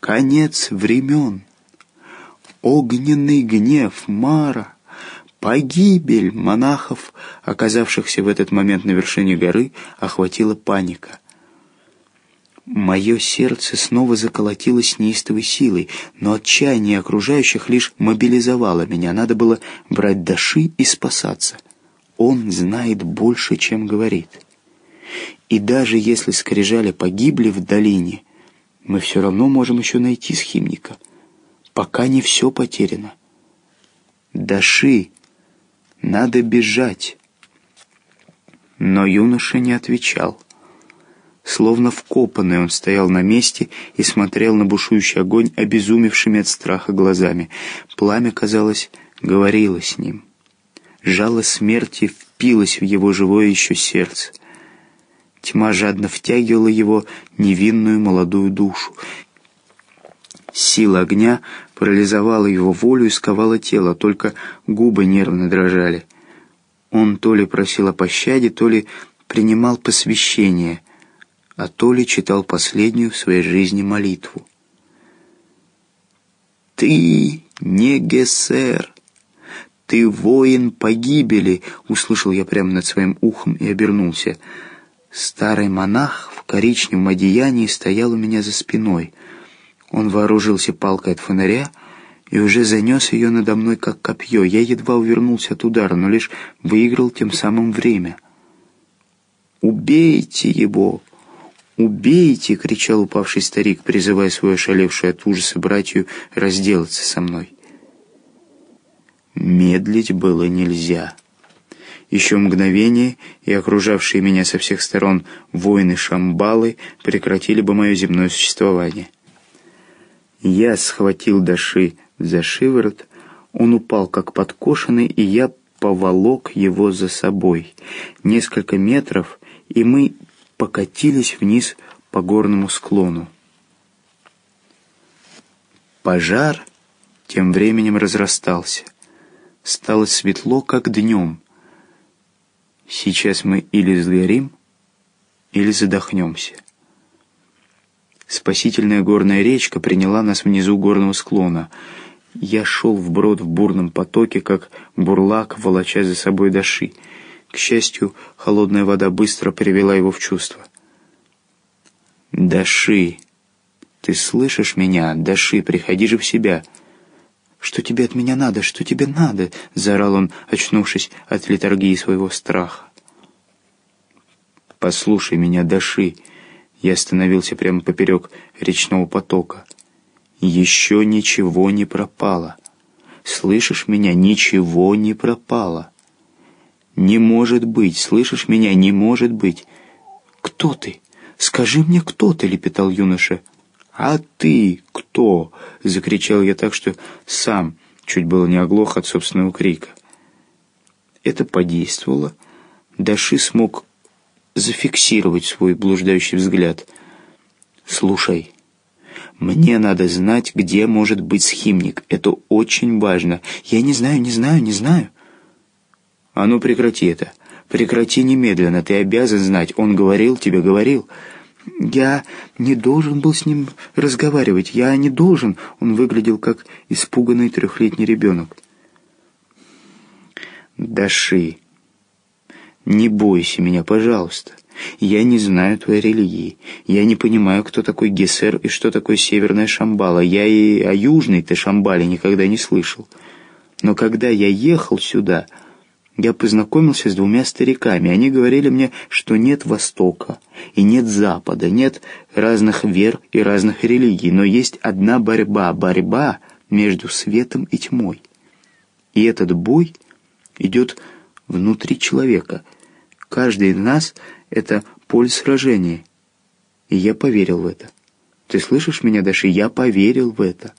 конец времен, огненный гнев Мара, погибель монахов, оказавшихся в этот момент на вершине горы, охватила паника. Мое сердце снова заколотилось неистовой силой, но отчаяние окружающих лишь мобилизовало меня. Надо было брать Даши и спасаться. Он знает больше, чем говорит. И даже если скрижали погибли в долине, мы все равно можем еще найти схимника. Пока не все потеряно. Даши, надо бежать. Но юноша не отвечал. Словно вкопанный он стоял на месте и смотрел на бушующий огонь обезумевшими от страха глазами. Пламя, казалось, говорило с ним. Жало смерти впилось в его живое еще сердце. Тьма жадно втягивала его невинную молодую душу. Сила огня парализовала его волю и сковала тело, только губы нервно дрожали. Он то ли просил о пощаде, то ли принимал посвящение — а то ли читал последнюю в своей жизни молитву. «Ты не Гессер! Ты воин погибели!» — услышал я прямо над своим ухом и обернулся. Старый монах в коричневом одеянии стоял у меня за спиной. Он вооружился палкой от фонаря и уже занес ее надо мной, как копье. Я едва увернулся от удара, но лишь выиграл тем самым время. «Убейте его!» «Убейте!» — кричал упавший старик, призывая свою ошалевшую от ужаса братью разделаться со мной. Медлить было нельзя. Еще мгновение, и окружавшие меня со всех сторон воины-шамбалы прекратили бы мое земное существование. Я схватил Даши за шиворот, он упал как подкошенный, и я поволок его за собой. Несколько метров, и мы покатились вниз по горному склону. Пожар тем временем разрастался. Стало светло, как днем. Сейчас мы или сгорим, или задохнемся. Спасительная горная речка приняла нас внизу горного склона. Я шел вброд в бурном потоке, как бурлак, волоча за собой доши — к счастью, холодная вода быстро привела его в чувство. «Даши! Ты слышишь меня? Даши, приходи же в себя!» «Что тебе от меня надо? Что тебе надо?» — заорал он, очнувшись от литургии своего страха. «Послушай меня, Даши!» Я остановился прямо поперек речного потока. «Еще ничего не пропало. Слышишь меня? Ничего не пропало!» «Не может быть! Слышишь меня? Не может быть!» «Кто ты? Скажи мне, кто ты?» — лепетал юноша. «А ты кто?» — закричал я так, что сам чуть было не оглох от собственного крика. Это подействовало. Даши смог зафиксировать свой блуждающий взгляд. «Слушай, мне надо знать, где может быть схимник. Это очень важно. Я не знаю, не знаю, не знаю». «А ну прекрати это! Прекрати немедленно! Ты обязан знать! Он говорил тебе, говорил!» «Я не должен был с ним разговаривать! Я не должен!» Он выглядел как испуганный трехлетний ребенок. «Даши, не бойся меня, пожалуйста!» Я не знаю твоей религии. Я не понимаю, кто такой Гессер и что такое Северная Шамбала. Я и о Южной-то Шамбале никогда не слышал. Но когда я ехал сюда, я познакомился с двумя стариками. Они говорили мне, что нет Востока и нет Запада, нет разных вер и разных религий, но есть одна борьба, борьба между светом и тьмой. И этот бой идет внутри человека. Каждый из нас — это поле сражения. И я поверил в это. Ты слышишь меня, Даши? Я поверил в это.